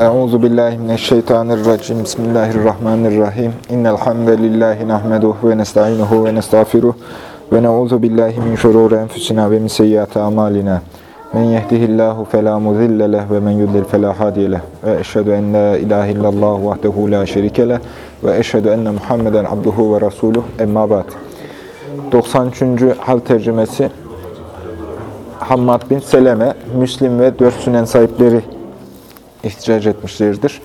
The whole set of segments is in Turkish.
Euzu billahi mineşşeytanirracim. Bismillahirrahmanirrahim. İnnel hamdelellahi nahmeduhu ve nestainuhu ve nestağfiruh ve na'uzu billahi min şururi enfusina ve min seyyiati amalina. Men yehdihillahu fela mudille leh ve men yudlil fela hadiye leh. Ve eşhedü en la ilahe illallah vahdehu la şerike leh ve eşhedü enne Muhammeden abduhu ve resuluh. Emma ba'd. 93. hal tercümesi Hammad bin Seleme, Müslim ve dört sünen sahipleri ihticac etmişlerdir.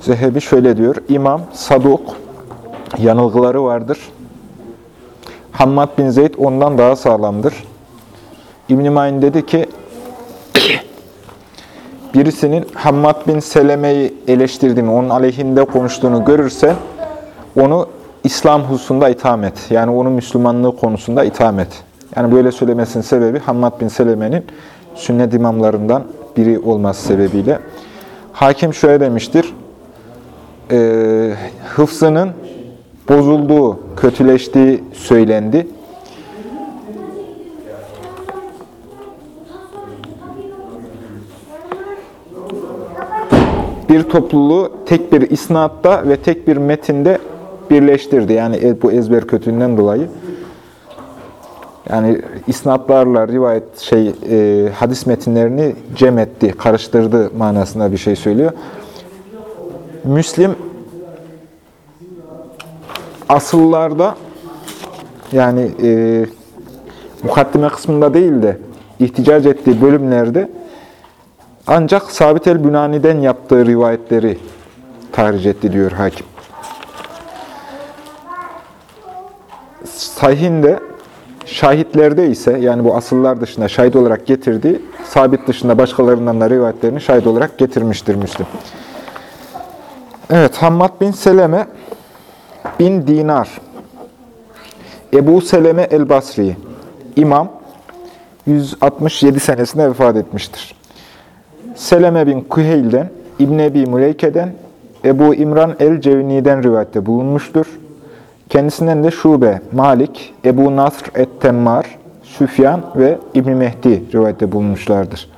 Zehebi şöyle diyor, İmam, Saduk, yanılgıları vardır. Hammad bin Zeyd ondan daha sağlamdır. İbn-i dedi ki, birisinin Hammad bin Seleme'yi eleştirdiğini, onun aleyhinde konuştuğunu görürse, onu İslam hususunda itham et. Yani onun Müslümanlığı konusunda itham et. Yani böyle söylemesinin sebebi Hammad bin Seleme'nin sünnet imamlarından biri olması sebebiyle. Hakim şöyle demiştir, e, hıfzının bozulduğu, kötüleştiği söylendi. Bir topluluğu tek bir isnatta ve tek bir metinde birleştirdi. Yani bu ezber kötülüğünden dolayı. Yani isnatlarla rivayet şey e, hadis metinlerini cem etti, karıştırdı manasında bir şey söylüyor. Müslim asıllarda yani e, mukaddime kısmında değil de ihticac ettiği bölümlerde ancak Sabit el-Bünani'den yaptığı rivayetleri tahric etti diyor hakim. Sahihinde Şahitlerde ise yani bu asıllar dışında şahit olarak getirdiği, sabit dışında başkalarından da rivayetlerini şahit olarak getirmiştir Müslim. Evet, Hammad bin Seleme bin Dinar, Ebu Seleme el-Basri, imam, 167 senesinde vefat etmiştir. Seleme bin Kuheyl'den, İbn Ebi Müleyke'den, Ebu İmran el-Cevni'den rivayette bulunmuştur. Kendisinden de Şube, Malik, Ebu Nasr et-Temmar, Süfyan ve İbn Mehdi rivayette bulunmuşlardır.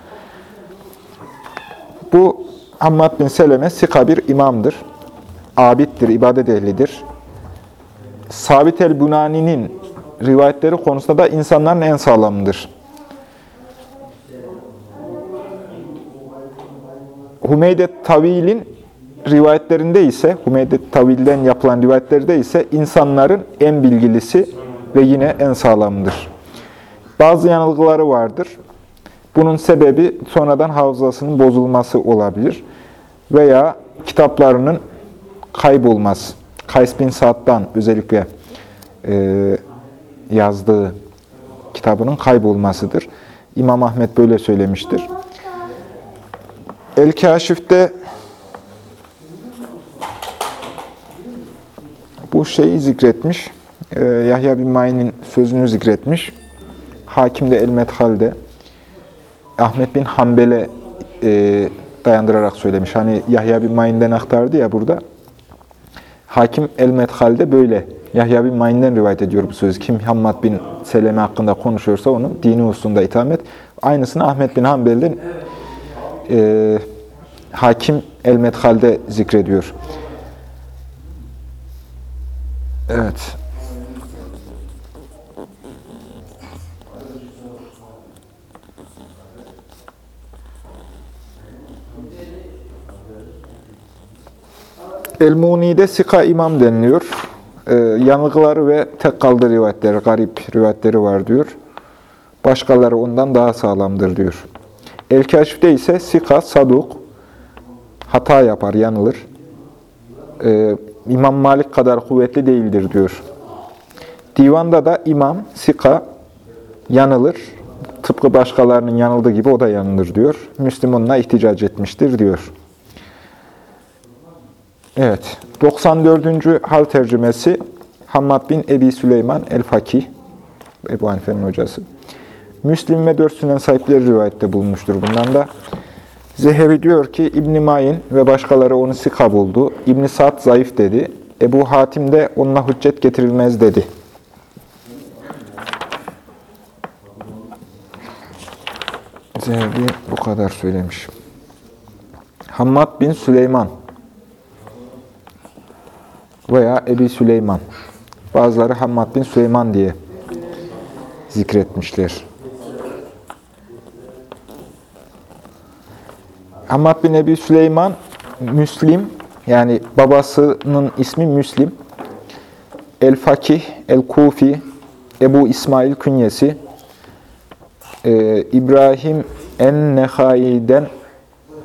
Bu Hammad bin Seleme sika bir imamdır. Abittir, ibadet ehlidir. Sabit el-Bunani'nin rivayetleri konusunda da insanların en sağlamıdır. Hümeydet Tavil'in rivayetlerinde ise, Hümeydet Tavil'den yapılan rivayetlerde ise insanların en bilgilisi ve yine en sağlamıdır. Bazı yanılgıları vardır. Bunun sebebi sonradan hafızasının bozulması olabilir. Veya kitaplarının kaybolması. Kays bin Sa'd'dan özellikle e, yazdığı kitabının kaybolmasıdır. İmam Ahmet böyle söylemiştir. El-Kaşif'te bu şeyi zikretmiş. Ee, Yahya bin Ma'in'in sözünü zikretmiş. Hakim de El-Medhal'de Ahmet bin Hanbel'e e, dayandırarak söylemiş. Hani Yahya bin Ma'in'den aktardı ya burada. Hakim El-Medhal'de böyle. Yahya bin Ma'in'den rivayet ediyor bu sözü. Kim Hammad bin Seleme hakkında konuşuyorsa onun dini hususunda itham et. Aynısını Ahmet bin Hanbel'den e, Hakim El-Medhal'de zikrediyor. Evet. El-Muni'de Sika imam deniliyor. Ee, yanılgıları ve tek kaldığı rivayetleri, garip rivayetleri var diyor. Başkaları ondan daha sağlamdır diyor. El-Kaşif'te ise Sika, Saduk, hata yapar, yanılır. Ee, İmam Malik kadar kuvvetli değildir diyor. Divanda da imam, sika yanılır. Tıpkı başkalarının yanıldığı gibi o da yanılır diyor. Müslüm onunla ihticac etmiştir diyor. Evet. 94. hal tercümesi Hammad bin Ebi Süleyman el-Fakih, Ebu Hanife'nin hocası. Müslim ve dört sünen sahipleri rivayette bulunmuştur bundan da. Zehebi diyor ki İbn Mayin ve başkaları onu sika buldu. İbn Sa'd zayıf dedi. Ebu Hatim de onunla hüccet getirilmez dedi. Zehebi bu kadar söylemiş. Hammad bin Süleyman veya Ebi Süleyman. Bazıları Hammad bin Süleyman diye zikretmişler. Hammad bin Ebi Süleyman Müslim yani babasının ismi Müslim. El-Fakih, El-Kufi, Ebu İsmail künyesi, ee, İbrahim en-Nehai'den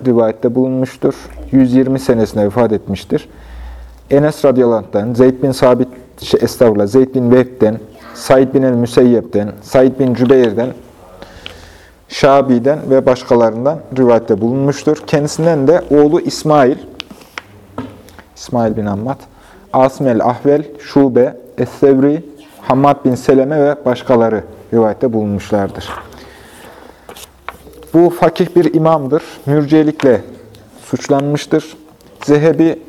rivayette bulunmuştur. 120 senesinde vefat etmiştir. Enes radıyallahu Zeyd bin Sabit, şey, estağfurullah, Zeyd bin Vehb'den, Said bin el-Müseyyep'ten, Said bin Cübeyr'den, Şabi'den ve başkalarından rivayette bulunmuştur. Kendisinden de oğlu İsmail, İsmail bin Ammad, Asım el-Ahvel, Şube, Es-Sevri, Hammad bin Seleme ve başkaları rivayette bulunmuşlardır. Bu fakih bir imamdır. Mürcelikle suçlanmıştır. Zehebi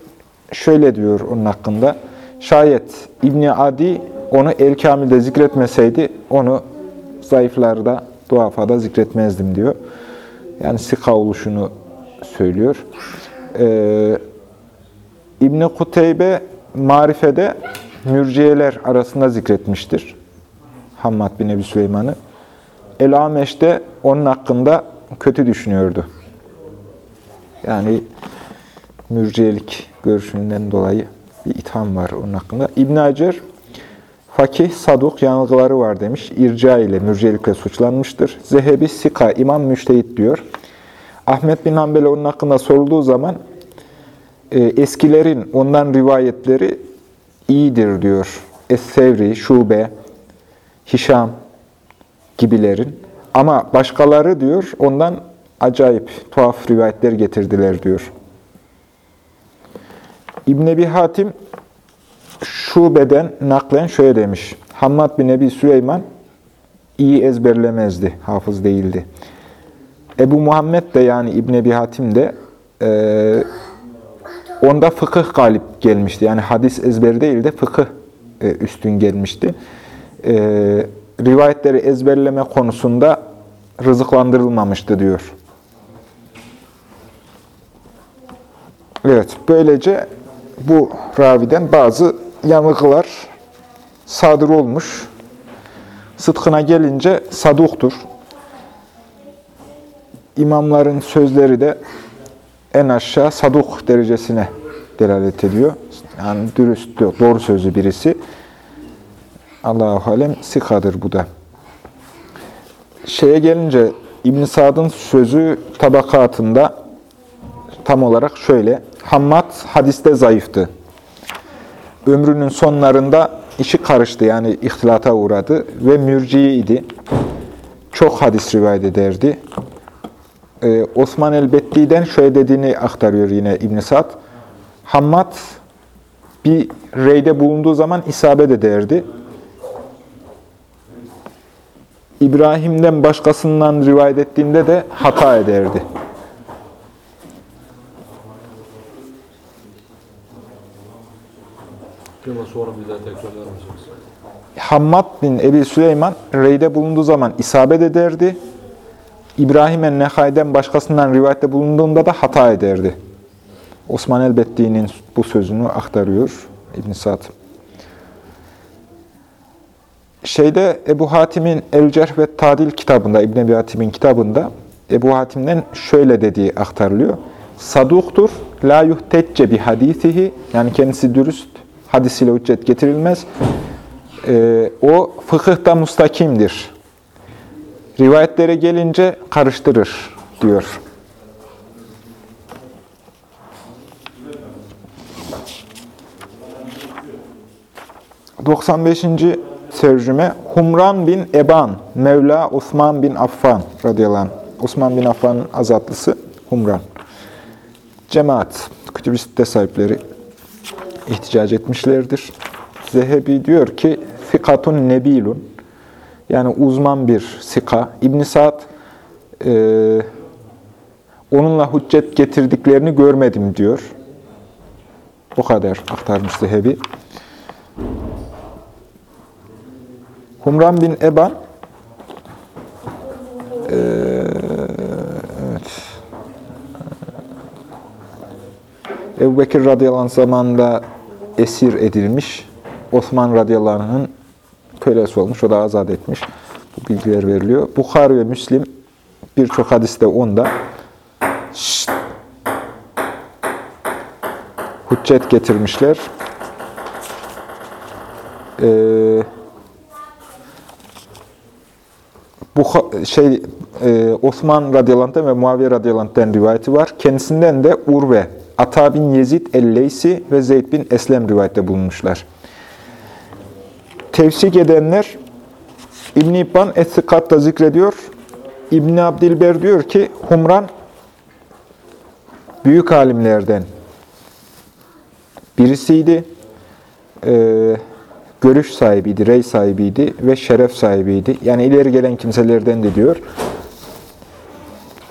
şöyle diyor onun hakkında. Şayet İbni Adi onu El Kamil'de zikretmeseydi onu zayıflarda, duafada zikretmezdim diyor. Yani sika oluşunu söylüyor. Ee, İbni Kuteybe Marife'de mürciyeler arasında zikretmiştir. Hammad bin Ebi Süleyman'ı. El-Ameş de onun hakkında kötü düşünüyordu. Yani mürciyelik görüşünden dolayı bir itham var onun hakkında. İbn Hacer, fakih, saduk yanılgıları var demiş. İrca ile, mürciyelikle suçlanmıştır. Zehebi, Sika, imam müştehit diyor. Ahmet bin Hanbel onun hakkında sorulduğu zaman e, eskilerin ondan rivayetleri iyidir diyor. Es-Sevri, Şube, Hişam gibilerin. Ama başkaları diyor ondan acayip, tuhaf rivayetler getirdiler diyor. İbn Ebi Hatim Şube'den naklen şöyle demiş. Hammad bin Ebi Süleyman iyi ezberlemezdi, hafız değildi. Ebu Muhammed de yani İbn Ebi Hatim de e, onda fıkıh galip gelmişti. Yani hadis ezberi değil de fıkıh e, üstün gelmişti. E, rivayetleri ezberleme konusunda rızıklandırılmamıştı diyor. Evet, böylece bu raviden bazı yanılgılar sadır olmuş. Sıdkına gelince saduktur. İmamların sözleri de en aşağı saduk derecesine delalet ediyor. Yani dürüst, doğru sözlü birisi. Allahu alem sikadır bu da. Şeye gelince İbn Sad'ın sözü tabakatında tam olarak şöyle. Hammad hadiste zayıftı. Ömrünün sonlarında işi karıştı yani ihtilata uğradı ve mürciydi. Çok hadis rivayet ederdi. Ee, Osman el-Betti'den şöyle dediğini aktarıyor yine İbn Sad. Hammad bir reyde bulunduğu zaman isabet ederdi. İbrahim'den başkasından rivayet ettiğinde de hata ederdi. Ama sonra daha tekrarlar mısınız? Hammad bin Ebi Süleyman reyde bulunduğu zaman isabet ederdi. İbrahim el-Nehay'den başkasından rivayette bulunduğunda da hata ederdi. Osman el-Betti'nin bu sözünü aktarıyor İbn Sa'd. Şeyde Ebu Hatim'in El-Cerh ve Tadil kitabında, İbn Ebi Hatim'in kitabında Ebu Hatim'den şöyle dediği aktarılıyor. Saduktur, la yuhtecce bi hadisihi, yani kendisi dürüst, hadisiyle hüccet getirilmez. Ee, o fıkıhta mustakimdir. Rivayetlere gelince karıştırır diyor. Doksan beşinci tercüme Humran bin Eban, Mevla Osman bin Affan radıyallahu anh. Osman bin Affan'ın azatlısı Humran. Cemaat, kütüb sahipleri ihticac etmişlerdir. Zehebi diyor ki, Fikatun nebilun, yani uzman bir sika. İbn Sa'd e, onunla hüccet getirdiklerini görmedim diyor. O kadar aktarmış Zehebi. Humran bin Eban Ebu Bekir radıyallahu anh zamanında esir edilmiş. Osman radıyallahu anh'ın kölesi olmuş. O da azat etmiş. Bu bilgiler veriliyor. Bukhari ve Müslim birçok hadiste onda Şşt. hüccet getirmişler. Ee, bu şey e, Osman radıyallahu ve Muaviye radıyallahu rivayeti var. Kendisinden de Urve, Ata bin Yezid el-Leysi ve Zeyd bin Eslem rivayette bulunmuşlar. Tevsik edenler İbn İbban Es-Sikat'ta zikrediyor. İbn Abdilber diyor ki Humran büyük alimlerden birisiydi. Ee, görüş sahibiydi, rey sahibiydi ve şeref sahibiydi. Yani ileri gelen kimselerden de diyor.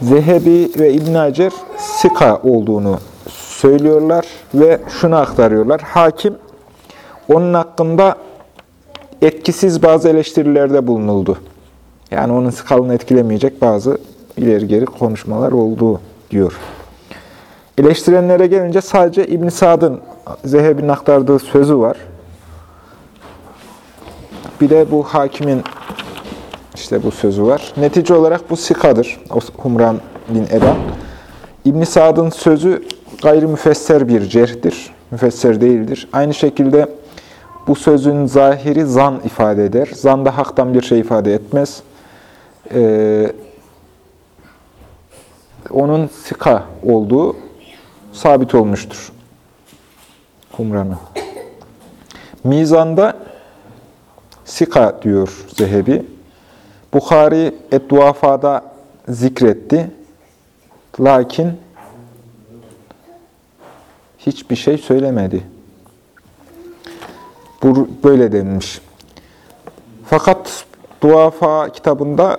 Zehebi ve İbn Hacer Sika olduğunu söylüyorlar ve şunu aktarıyorlar. Hakim onun hakkında etkisiz bazı eleştirilerde bulunuldu. Yani onun skalını etkilemeyecek bazı ileri geri konuşmalar olduğu diyor. Eleştirenlere gelince sadece İbn Sad'ın Zehebi'nin aktardığı sözü var. Bir de bu hakimin işte bu sözü var. Netice olarak bu sikadır. Humran bin Eban. İbn Sad'ın sözü gayri müfesser bir cerhtir. Müfesser değildir. Aynı şekilde bu sözün zahiri zan ifade eder. Zan da haktan bir şey ifade etmez. Ee, onun sika olduğu sabit olmuştur. Humran'ı. Mizanda Sika diyor Zehebi. Bukhari Et-Duafa'da zikretti. Lakin hiçbir şey söylemedi. Bu böyle denilmiş. Fakat Duafa kitabında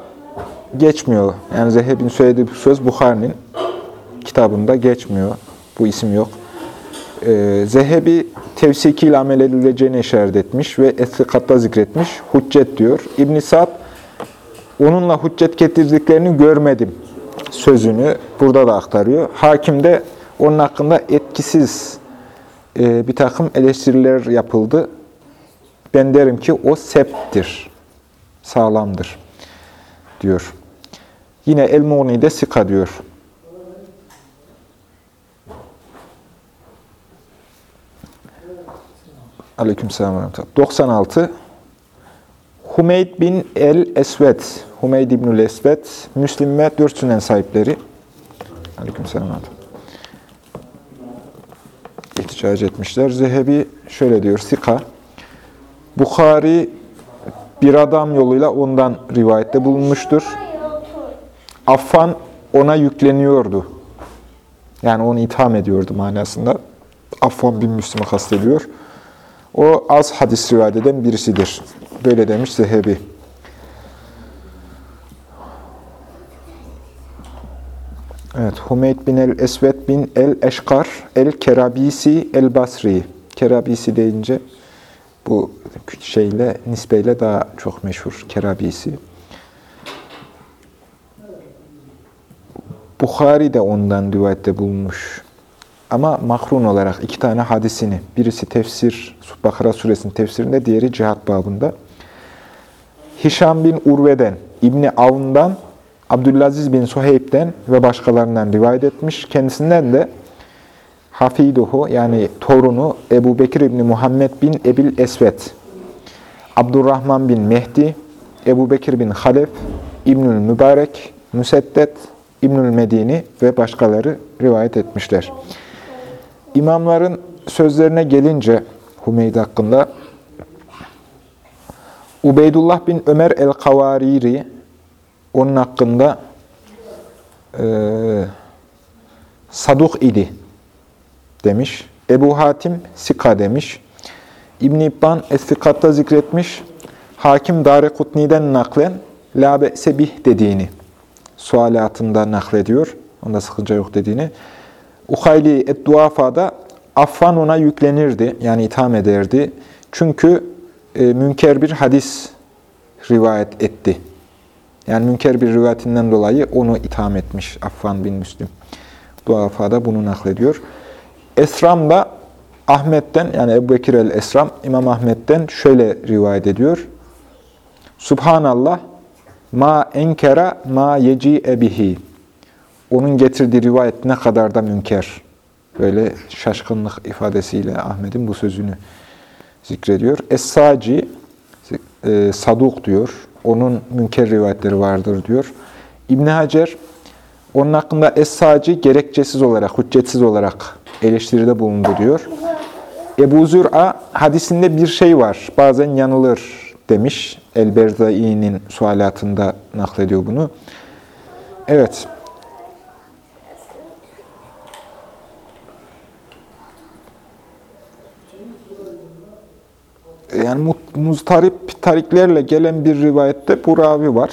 geçmiyor. Yani Zehebi'nin söylediği bu söz Bukhari'nin kitabında geçmiyor. Bu isim yok. Ee, Zehebi tevsikiyle amel edileceğini işaret etmiş ve Esrikat'ta zikretmiş. Hüccet diyor. İbn Sa'd onunla hüccet getirdiklerini görmedim sözünü burada da aktarıyor. Hakim de onun hakkında etkisiz e, bir takım eleştiriler yapıldı. Ben derim ki o septtir, sağlamdır diyor. Yine El-Mughni'de Sika diyor. Aleykümselam. 96. Humeyd bin el-Esved, Humeyd ibnül Esved, Müslim ve dört sünen sahipleri. Aleykümselam. İhticac etmişler. Zehebi şöyle diyor, Sika. Bukhari bir adam yoluyla ondan rivayette bulunmuştur. Affan ona yükleniyordu. Yani onu itham ediyordu manasında. Affan bin Müslim'i kastediyor. O az hadis rivayet eden birisidir. Böyle demiş Zehebi. Evet, Humeyd bin el-Esved bin el-Eşkar el-Kerabisi el-Basri. Kerabisi deyince bu şeyle, nisbeyle daha çok meşhur Kerabisi. Bukhari de ondan rivayette bulunmuş. Ama mahrun olarak iki tane hadisini, birisi tefsir, Bakara suresinin tefsirinde, diğeri cihat babında. Hişam bin Urve'den, İbni Avn'dan, Abdülaziz bin Suheyb'den ve başkalarından rivayet etmiş. Kendisinden de Hafiduhu yani torunu Ebu Bekir İbni Muhammed bin Ebil Esvet, Abdurrahman bin Mehdi, Ebu Bekir bin Halef, İbnül Mübarek, Müseddet, İbnül Medini ve başkaları rivayet etmişler. İmamların sözlerine gelince Hümeyd hakkında Ubeydullah bin Ömer el-Kavariri onun hakkında e, saduk idi demiş. Ebu Hatim Sika demiş. İbn-i İbban Es-Sikat'ta zikretmiş. Hakim Darekutni'den naklen La be'sebih dediğini sualatında naklediyor. Onda sıkıntı yok dediğini. Uhayli et-Duafa'da affan ona yüklenirdi, yani itham ederdi. Çünkü e, münker bir hadis rivayet etti. Yani münker bir rivayetinden dolayı onu itham etmiş Affan bin Müslim. Duafa'da bunu naklediyor. Esram da Ahmet'ten yani Ebu Bekir el-Esram İmam Ahmet'ten şöyle rivayet ediyor. Subhanallah ma enkera ma yeci ebihi. Onun getirdiği rivayet ne kadar da münker. Böyle şaşkınlık ifadesiyle Ahmet'in bu sözünü zikrediyor. Es-Saci e, saduk diyor. Onun münker rivayetleri vardır diyor. İbn Hacer onun hakkında Es-Saci gerekçesiz olarak, hüccetsiz olarak eleştiride bulundu diyor. Ebu Zür'a hadisinde bir şey var. Bazen yanılır demiş. El-Berzai'nin sualatında naklediyor bunu. Evet. Yani mu- muztarip tariklerle gelen bir rivayette bu ravi var.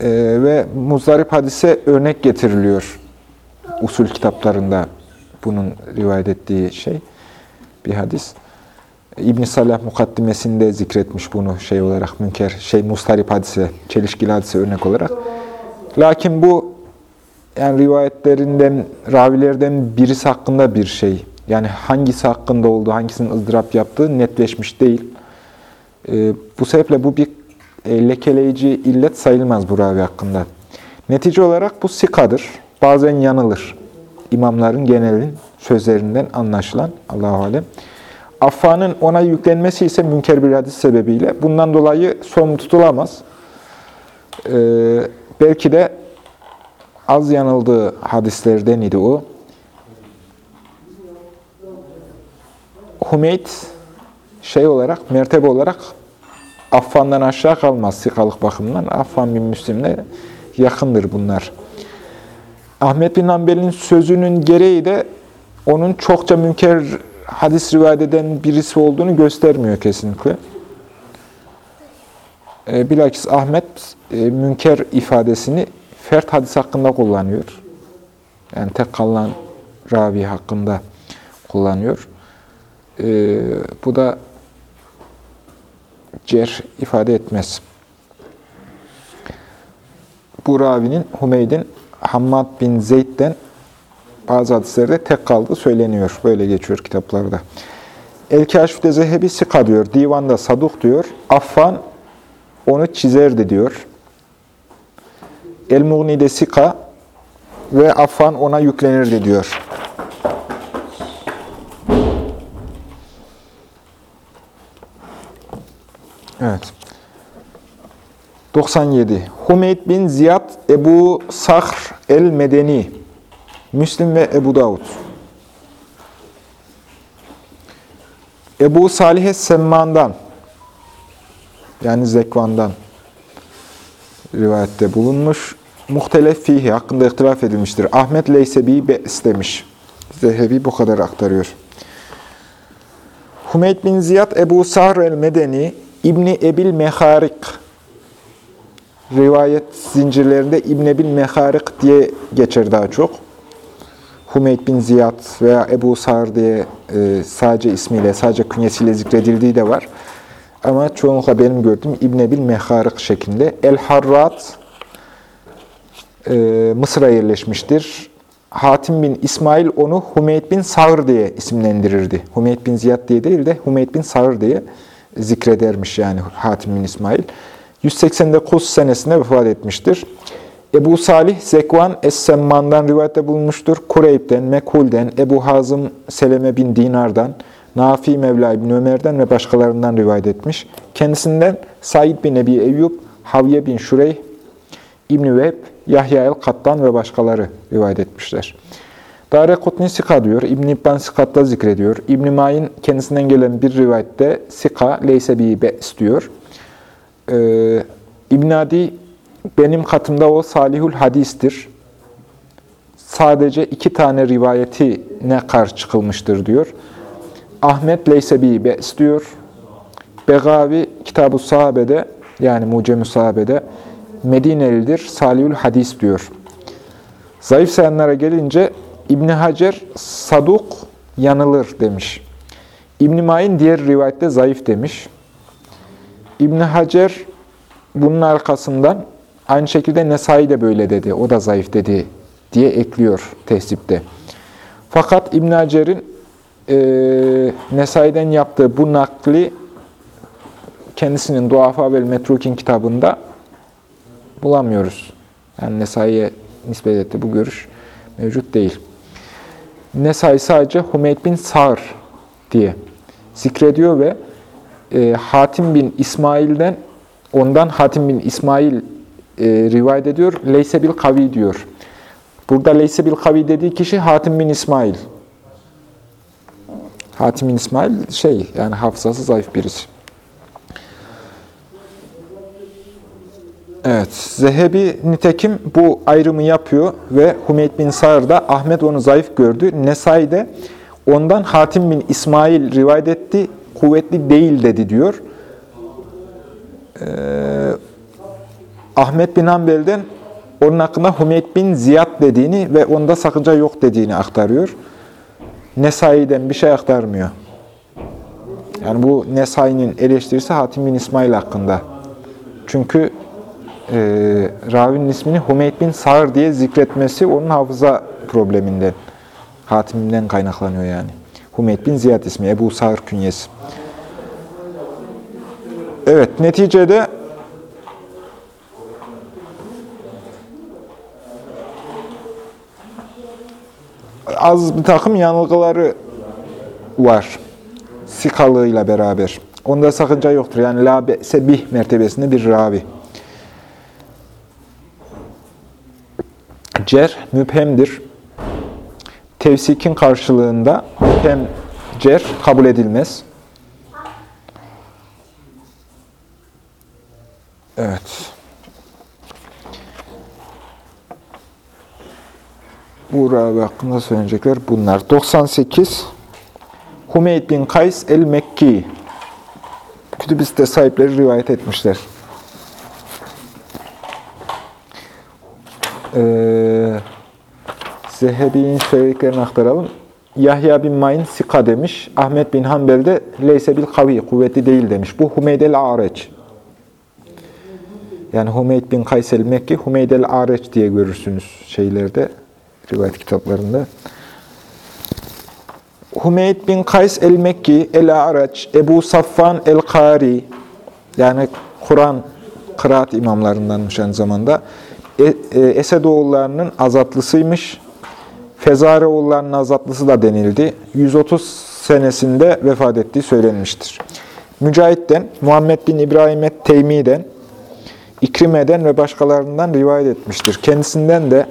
Ee, ve muzdarip hadise örnek getiriliyor usul kitaplarında bunun rivayet ettiği şey bir hadis. İbn Salah mukaddimesinde zikretmiş bunu şey olarak münker şey mustarip hadise, çelişkili hadise örnek olarak. Lakin bu yani rivayetlerinden, ravilerden birisi hakkında bir şey. Yani hangisi hakkında olduğu, hangisinin ızdırap yaptığı netleşmiş değil. Ee, bu sebeple bu bir e, lekeleyici illet sayılmaz bu ravi hakkında. Netice olarak bu sikadır. Bazen yanılır. İmamların genelin sözlerinden anlaşılan Allahu alem. Affanın ona yüklenmesi ise münker bir hadis sebebiyle. Bundan dolayı son tutulamaz. Ee, belki de az yanıldığı hadislerden idi o. Hümeyd şey olarak, mertebe olarak Affan'dan aşağı kalmaz sikalık bakımından. Affan bin Müslim'le yakındır bunlar. Ahmet bin Hanbel'in sözünün gereği de onun çokça münker hadis rivayet eden birisi olduğunu göstermiyor kesinlikle. E, bilakis Ahmet e, münker ifadesini fert hadis hakkında kullanıyor. Yani tek kalan ravi hakkında kullanıyor. E, bu da cer ifade etmez. Bu ravinin Humeyd'in Hammad bin Zeyd'den bazı hadislerde tek kaldığı söyleniyor. Böyle geçiyor kitaplarda. El-Kaşif'te Zehebi Sika diyor. Divanda Saduk diyor. Affan onu çizerdi diyor. El-Mughni'de Sika ve Affan ona yüklenirdi diyor. Evet. 97. Humeyd bin Ziyad Ebu Sahr el-Medeni Müslim ve Ebu Davud. Ebu Salih Semman'dan yani Zekvan'dan rivayette bulunmuş. Muhtelef fihi hakkında ihtilaf edilmiştir. Ahmet Leysebi istemiş. Zehebi bu kadar aktarıyor. Humeyd bin Ziyad Ebu Sahr el-Medeni İbni Ebil Meharik rivayet zincirlerinde İbn Ebil Meharik diye geçer daha çok. Humeyd bin Ziyad veya Ebu Sar diye e, sadece ismiyle, sadece künyesiyle zikredildiği de var. Ama çoğunlukla benim gördüğüm İbn Ebil Meharik şeklinde. El-Harrat e, Mısır'a yerleşmiştir. Hatim bin İsmail onu Humeyd bin Sağır diye isimlendirirdi. Humeyd bin Ziyad diye değil de Humeyd bin Sağır diye zikredermiş yani Hatim bin İsmail. 189 senesinde vefat etmiştir. Ebu Salih Zekvan Es-Semman'dan rivayette bulunmuştur. Kureyb'den, Mekhul'den, Ebu Hazım Seleme bin Dinar'dan, Nafi Mevla bin Ömer'den ve başkalarından rivayet etmiş. Kendisinden Said bin Ebi Eyyub, Havye bin Şureyh, İbn-i Yahya el-Kattan ve başkaları rivayet etmişler. Dare Kutni Sika diyor, İbn-i İbban Sikat'ta zikrediyor. İbn-i Mayin kendisinden gelen bir rivayette Sika, Leyse bi Be's diyor. Ee, İbn Adi benim katımda o salihul hadistir. Sadece iki tane rivayeti ne kar çıkılmıştır diyor. Ahmet Leysebi Be's diyor. Begavi Kitab-ı Sahabe'de yani Mucem-i Sahabe'de Medinelidir, salihul hadis diyor. Zayıf sayanlara gelince İbn Hacer saduk yanılır demiş. İbn Mayin diğer rivayette zayıf demiş. İbn Hacer bunun arkasından aynı şekilde Nesai de böyle dedi. O da zayıf dedi diye ekliyor tehsipte. Fakat İbn Hacer'in e, Nesai'den yaptığı bu nakli kendisinin Duafa ve Metrukin kitabında bulamıyoruz. Yani Nesai'ye nispet etti bu görüş mevcut değil. Nesai sadece Hümeyd bin Sa'r diye zikrediyor ve e, Hatim bin İsmail'den ondan Hatim bin İsmail e, rivayet ediyor. Leyse bil kavi diyor. Burada Leyse bil kavi dediği kişi Hatim bin İsmail. Hatim bin İsmail şey yani hafızası zayıf birisi. Evet, Zehebi nitekim bu ayrımı yapıyor ve Hümeyd bin Sa'r'da Ahmet onu zayıf gördü. Nesai de ondan Hatim bin İsmail rivayet etti, kuvvetli değil dedi diyor. Ee, Ahmet bin Hanbel'den onun hakkında Hümeyd bin Ziyad dediğini ve onda sakınca yok dediğini aktarıyor. Nesai'den bir şey aktarmıyor. Yani bu Nesai'nin eleştirisi Hatim bin İsmail hakkında. Çünkü e, ravinin ismini Hümeyd bin Sağır diye zikretmesi onun hafıza probleminden, Hatim'den kaynaklanıyor yani. Hümeyd bin Ziyad ismi, Ebu Sağır künyesi. Evet, neticede az bir takım yanılgıları var. Sikalığıyla beraber. Onda sakınca yoktur. Yani la sebih mertebesinde bir ravi. Cer müphemdir. Tevsikin karşılığında müphem cer kabul edilmez. Evet. Bu ravi hakkında söyleyecekler bunlar. 98 Hümeyd bin Kays el-Mekki Kütüb-i site sahipleri rivayet etmişler. Ee, Zehebi'nin söylediklerini aktaralım. Yahya bin Mayn Sika demiş. Ahmet bin Hanbel de Leyse bil kavi, kuvvetli değil demiş. Bu Hümeyd el-Areç. Yani Hümeyd bin Kays el-Mekki, Hümeyd el-Areç diye görürsünüz şeylerde, rivayet kitaplarında. Hümeyd bin Kays el-Mekki, el-Araç, Ebu Safvan el-Kari, yani Kur'an kıraat imamlarındanmış aynı zamanda. E, e, Esedoğullarının azatlısıymış. Fezareoğullarının azatlısı da denildi. 130 senesinde vefat ettiği söylenmiştir. Mücahit'ten, Muhammed bin İbrahim et-Teymi'den, İkrime'den ve başkalarından rivayet etmiştir. Kendisinden de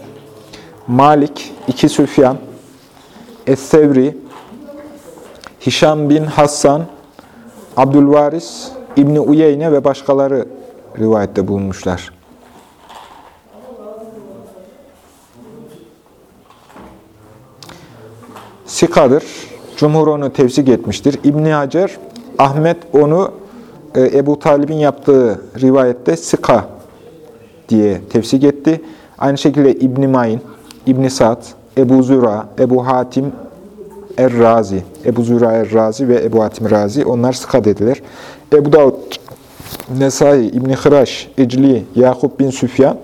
Malik, iki Süfyan, Es-Sevri, Hişam bin Hassan, Abdülvaris, İbni Uyeyne ve başkaları rivayette bulunmuşlar. Sikadır. Cumhur onu tevsik etmiştir. İbni Hacer, Ahmet onu e, Ebu Talib'in yaptığı rivayette Sika diye tevsik etti. Aynı şekilde İbni Mayn, İbni Sa'd, Ebu Züra, Ebu Hatim Er-Razi, Ebu Züra Er-Razi ve Ebu Hatim Razi onlar Sika dediler. Ebu Davud, Nesai, İbni Hıraş, Ecli, Yakup bin Süfyan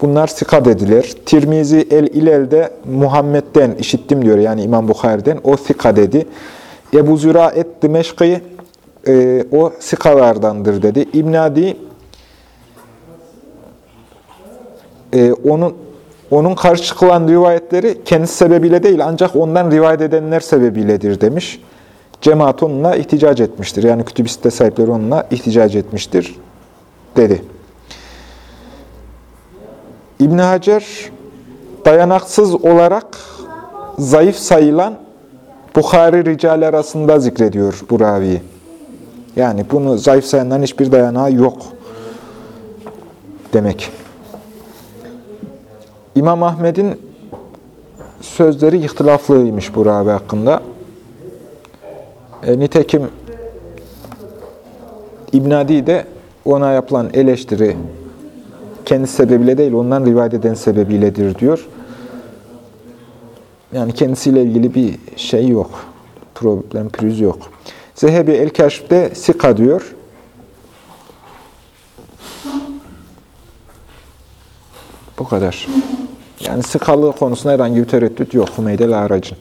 Bunlar sika dediler. Tirmizi el-İlel'de Muhammed'den işittim diyor yani İmam Bukhari'den. O sika dedi. Ebu Züra et Dimeşk'i e, o sikalardandır dedi. İbn Adi e, onun onun karşı çıkılan rivayetleri kendisi sebebiyle değil ancak ondan rivayet edenler sebebiyledir demiş. Cemaat onunla ihticac etmiştir. Yani kütüb sahipleri onunla ihticac etmiştir dedi. İbn Hacer dayanaksız olarak zayıf sayılan Bukhari ricali arasında zikrediyor bu raviyi. Yani bunu zayıf sayanların hiçbir dayanağı yok demek. İmam Ahmed'in sözleri ihtilaflıymış bu ravi hakkında. E, nitekim İbn Adi de ona yapılan eleştiri kendi sebebiyle değil, ondan rivayet eden sebebiyledir diyor. Yani kendisiyle ilgili bir şey yok. Problem, pürüz yok. Zehebi El-Keşf'te Sika diyor. Bu kadar. Yani sıkalığı konusunda herhangi bir tereddüt yok Hümeyd el-Arac'ın.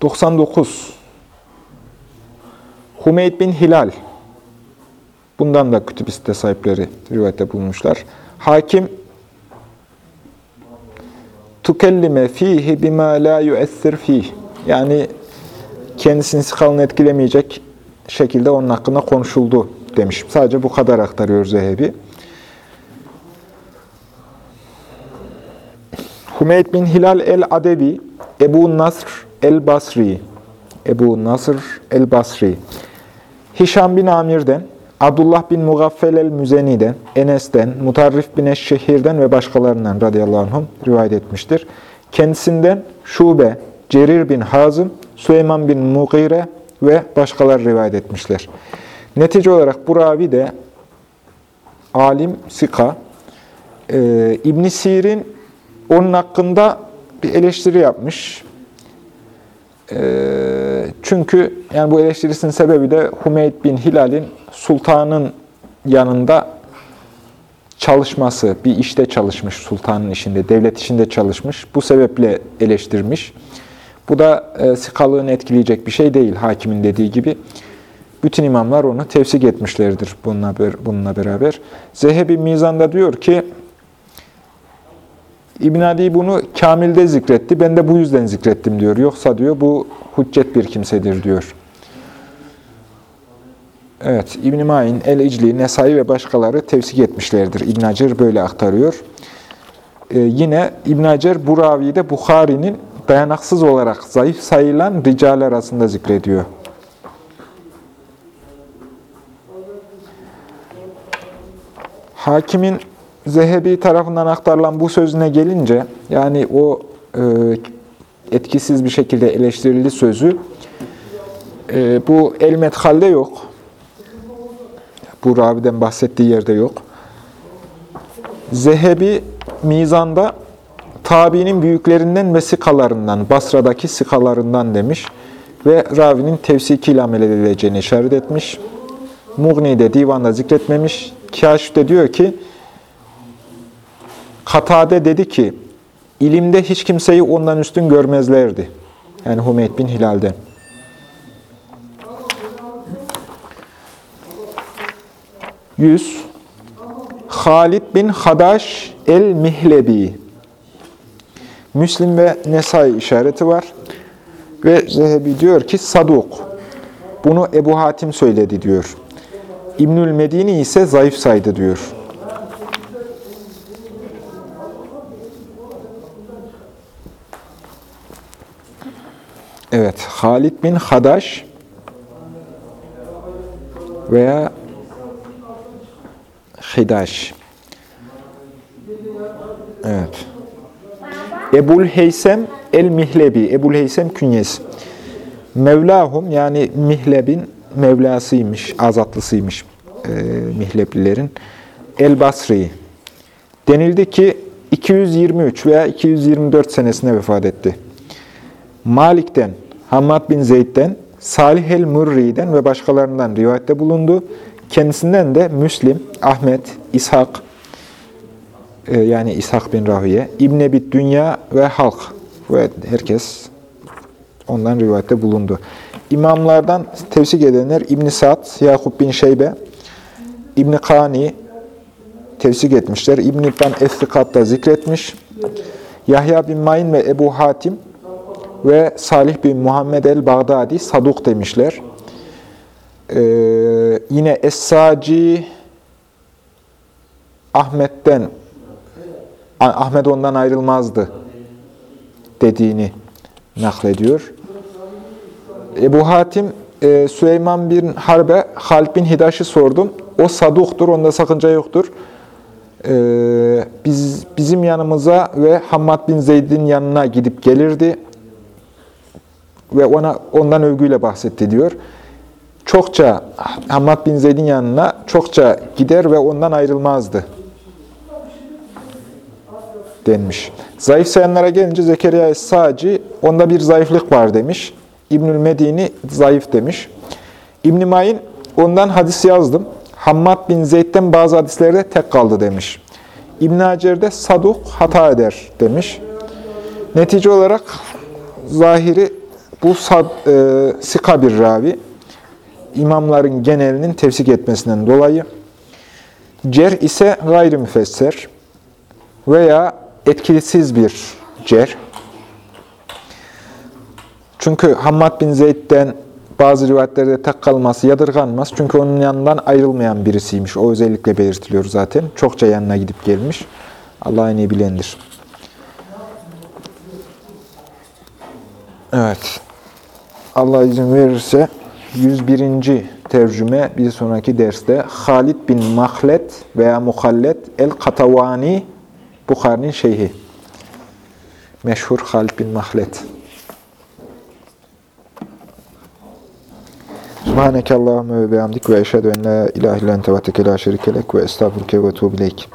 ...99... Hümeyd bin Hilal... ...bundan da kütüb sahipleri rivayette bulmuşlar. Hakim... ...tukellime fihi bima la yuessir fih... Yani kendisini sıkalını etkilemeyecek şekilde onun hakkında konuşuldu demiş. Sadece bu kadar aktarıyor Zehebi. Hümeyd bin Hilal el-Adebi, Ebu Nasr el-Basri, Ebu Nasr el-Basri, Hişam bin Amir'den, Abdullah bin Mugaffel el-Müzeni'den, Enes'ten, Mutarrif bin Eşşehir'den ve başkalarından radıyallahu anhum rivayet etmiştir. Kendisinden Şube, Cerir bin Hazım, Süleyman bin Mugire ve başkaları rivayet etmişler. Netice olarak bu ravi de alim, sika, e, ibn Sirin onun hakkında bir eleştiri yapmış. E, çünkü yani bu eleştirisinin sebebi de Hümeyd bin Hilal'in sultanın yanında çalışması, bir işte çalışmış sultanın işinde, devlet işinde çalışmış. Bu sebeple eleştirmiş. Bu da e, sikalığını etkileyecek bir şey değil hakimin dediği gibi. Bütün imamlar onu tefsik etmişlerdir bununla, bununla beraber. Zehebi Mizan'da diyor ki, İbn Adi bunu kamilde zikretti, ben de bu yüzden zikrettim diyor. Yoksa diyor bu hüccet bir kimsedir diyor. Evet, İbn-i Main, El-İcli, Nesai ve başkaları tefsik etmişlerdir. İbn Hacer böyle aktarıyor. Ee, yine İbn Hacer bu raviyi de Bukhari'nin dayanaksız olarak zayıf sayılan rical arasında zikrediyor. Hakimin Zehebi tarafından aktarılan bu sözüne gelince, yani o e, etkisiz bir şekilde eleştirildi sözü, e, bu El-Medhal'de yok. Bu Rabi'den bahsettiği yerde yok. Zehebi Mizan'da tabiinin büyüklerinden ve sikalarından, Basra'daki sikalarından demiş ve ravinin tevsikiyle amel edileceğini işaret etmiş. Mughni'de, divanda zikretmemiş. Kâşif'te diyor ki, Katade dedi ki, ilimde hiç kimseyi ondan üstün görmezlerdi. Yani Hümeyd bin Hilal'den. Yüz, Halid bin Hadaş el-Mihlebi. Müslim ve Nesai işareti var. Ve Zehebi diyor ki Saduk. Bunu Ebu Hatim söyledi diyor. İbnül Medini ise zayıf saydı diyor. Evet, Halid bin Hadaş veya Hidaş. Evet. Ebul Heysem el-Mihlebi. Ebul Heysem künyesi. Mevlahum yani Mihleb'in Mevlasıymış, azatlısıymış e, Mihleblilerin. El-Basri. Denildi ki 223 veya 224 senesinde vefat etti. Malik'ten, Hamad bin Zeyd'den, Salih el-Murri'den ve başkalarından rivayette bulundu. Kendisinden de Müslim, Ahmet, İshak, e, yani İshak bin Rahiye, İbn Ebi Dünya ve Halk ve herkes ondan rivayette bulundu. İmamlardan tevsik edenler İbn Sa'd, Yakup bin Şeybe, İbn Kani tevsik etmişler. İbn İbn Esrikat'ta zikretmiş. Yahya bin Mayn ve Ebu Hatim ve Salih bin Muhammed el-Bağdadi saduk demişler. Ee, yine Es-Saci Ahmet'ten Ahmet ondan ayrılmazdı dediğini naklediyor. Ebu Hatim e, Süleyman bin Harbe Halid bin Hidaş'ı sordum. O saduktur, onda sakınca yoktur. E, biz Bizim yanımıza ve Hammad bin Zeyd'in yanına gidip gelirdi ve ona ondan övgüyle bahsetti diyor. Çokça Hammad bin Zeyd'in yanına çokça gider ve ondan ayrılmazdı denmiş. Zayıf sayanlara gelince Zekeriya Es-Saci onda bir zayıflık var demiş. İbnül Medini zayıf demiş. İbn-i Mayin ondan hadis yazdım. Hammad bin Zeyd'den bazı hadislerde tek kaldı demiş. İbn Hacer'de saduk hata eder demiş. Netice olarak zahiri bu sad, e, sika bir ravi. İmamların genelinin tefsik etmesinden dolayı. Cer ise gayri müfesser veya etkisiz bir cer. Çünkü Hammad bin Zeyd'den bazı rivayetlerde tek kalması yadırganmaz. Çünkü onun yanından ayrılmayan birisiymiş. O özellikle belirtiliyor zaten. Çokça yanına gidip gelmiş. Allah en iyi bilendir. Evet. Allah izin verirse 101. tercüme bir sonraki derste Halid bin Mahlet veya Muhallet el-Katavani Bukhari'nin şeyhi. Meşhur Halid bin Mahlet. Subhaneke Allahümme ve bihamdik ve eşhedü en la ilahe illen tevateke la şerikelek ve estağfurke ve tuğbileyk.